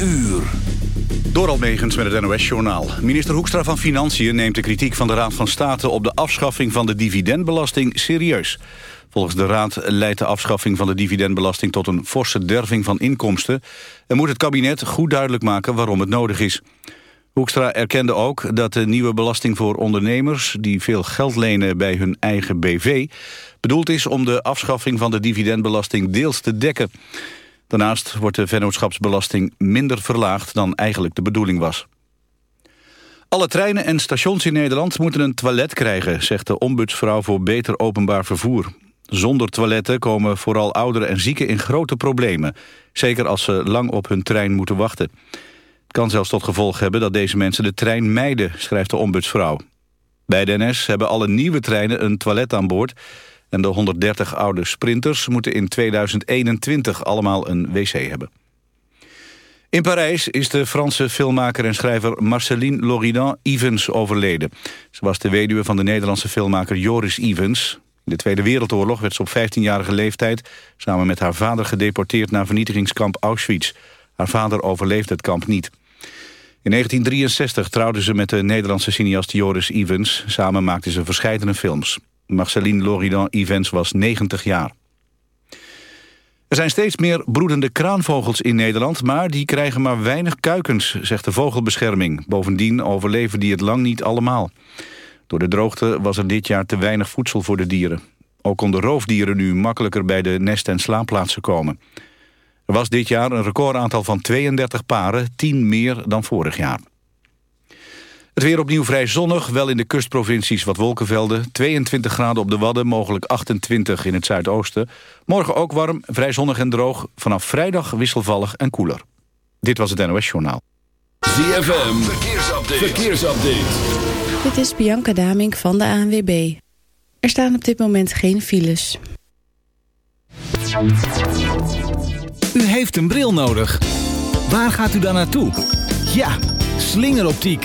uur. Door Almegens met het NOS-journaal. Minister Hoekstra van Financiën neemt de kritiek van de Raad van State... op de afschaffing van de dividendbelasting serieus. Volgens de Raad leidt de afschaffing van de dividendbelasting... tot een forse derving van inkomsten... en moet het kabinet goed duidelijk maken waarom het nodig is. Hoekstra erkende ook dat de nieuwe belasting voor ondernemers... die veel geld lenen bij hun eigen BV... bedoeld is om de afschaffing van de dividendbelasting deels te dekken. Daarnaast wordt de vennootschapsbelasting minder verlaagd dan eigenlijk de bedoeling was. Alle treinen en stations in Nederland moeten een toilet krijgen... zegt de ombudsvrouw voor beter openbaar vervoer. Zonder toiletten komen vooral ouderen en zieken in grote problemen. Zeker als ze lang op hun trein moeten wachten. Het kan zelfs tot gevolg hebben dat deze mensen de trein mijden, schrijft de ombudsvrouw. Bij de NS hebben alle nieuwe treinen een toilet aan boord... En de 130 oude sprinters moeten in 2021 allemaal een wc hebben. In Parijs is de Franse filmmaker en schrijver Marceline Loridan Evans overleden. Ze was de weduwe van de Nederlandse filmmaker Joris Evans. In de Tweede Wereldoorlog werd ze op 15-jarige leeftijd... samen met haar vader gedeporteerd naar vernietigingskamp Auschwitz. Haar vader overleefde het kamp niet. In 1963 trouwde ze met de Nederlandse cineast Joris Evans. Samen maakten ze verschillende films. Marceline Loridan-Evans was 90 jaar. Er zijn steeds meer broedende kraanvogels in Nederland... maar die krijgen maar weinig kuikens, zegt de vogelbescherming. Bovendien overleven die het lang niet allemaal. Door de droogte was er dit jaar te weinig voedsel voor de dieren. Ook konden roofdieren nu makkelijker bij de nest- en slaapplaatsen komen. Er was dit jaar een recordaantal van 32 paren, 10 meer dan vorig jaar. Het weer opnieuw vrij zonnig, wel in de kustprovincies wat wolkenvelden. 22 graden op de Wadden, mogelijk 28 in het zuidoosten. Morgen ook warm, vrij zonnig en droog. Vanaf vrijdag wisselvallig en koeler. Dit was het NOS Journaal. ZFM, verkeersupdate. verkeersupdate. Dit is Bianca Damink van de ANWB. Er staan op dit moment geen files. U heeft een bril nodig. Waar gaat u dan naartoe? Ja, slingeroptiek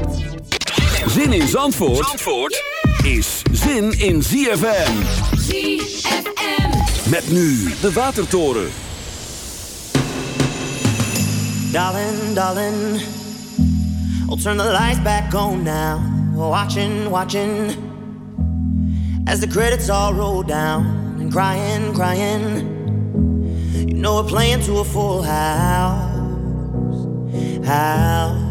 Zin in Zandvoort, Zandvoort is zin in ZFM. ZFM. Met nu de Watertoren. Darling, darling, I'll turn the lights back on now. Watching, watching, as the credits all roll down and crying, crying. You know we're playing to a full house, house.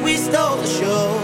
we stole the show.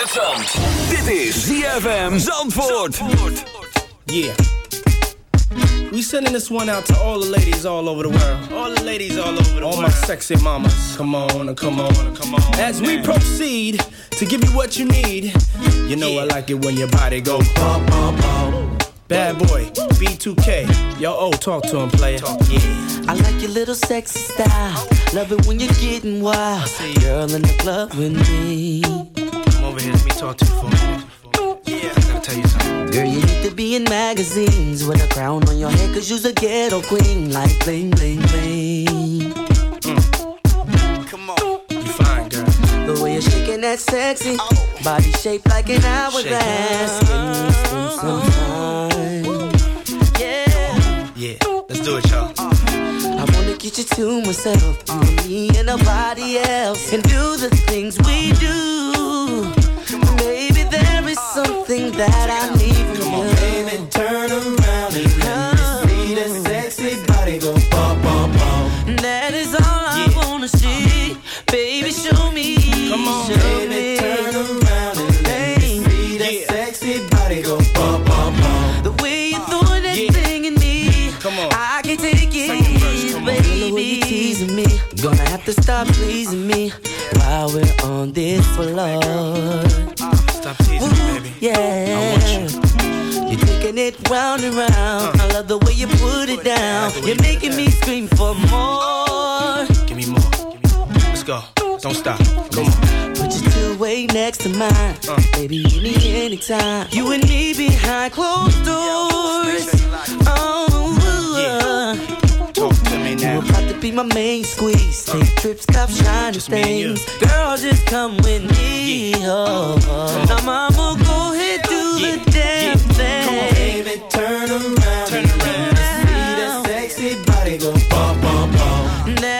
in het zand. Dit is ZFM Zandvoort. Yeah. We sending this one out to all the ladies all over the world. All the ladies all over the all world. All my sexy mamas. Come on, come on, come on. As we proceed to give you what you need, you know I like it when your body go bum, bum, bum. Bad boy, B2K. Yo, oh, talk to him, player. yeah. I like your little sexy style. Love it when you're getting wild. Girl in the club with me. Over here, let me talk to you for a minute. Yeah, I gotta tell you something. Girl, you need to be in magazines with a crown on your head, cause you's a ghetto queen, like bling, bling, bling. Mm. Come on. You fine, girl. The way you're shaking that sexy body shaped like an hourglass. Me some, some time. Yeah. Let's do it, y'all. I wanna get you to myself, and me and nobody else, and do the things we do. Baby, there is something that I need from Come on, you. baby, turn around and let me see that sexy body go bum, bum, bum. That is all I wanna see. Baby, show me. Come on, show Baby, me. We're on this floor. Stop teasing me, baby. Yeah. I want you. You're taking it round and round. Uh. I love the way you put it down. You're making me scream for more. Give me more. Let's go. Don't stop. Come on. Put your two way next to mine. Uh. Baby, you need anytime. You and me behind closed doors. Oh, uh. Be my main squeeze. Take trips, cop shiny Just me and you. things. Girl, just come with me. Oh, oh. now, mama, go ahead, do Yeah, the damn thing. Baby, turn around Turn around. see that sexy body go bum, bum, bum. That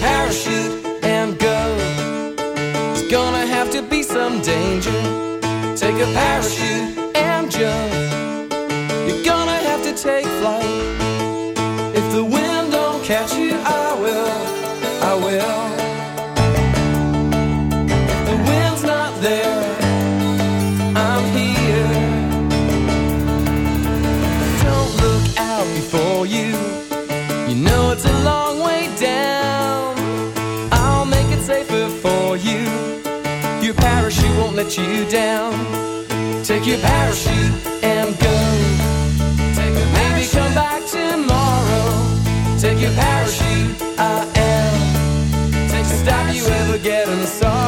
parachute and go. It's gonna have to be some danger. Take a parachute. your parachute and go. Take a Maybe come back tomorrow. Take your parachute, I am. Take Stop you ever get, getting sorry.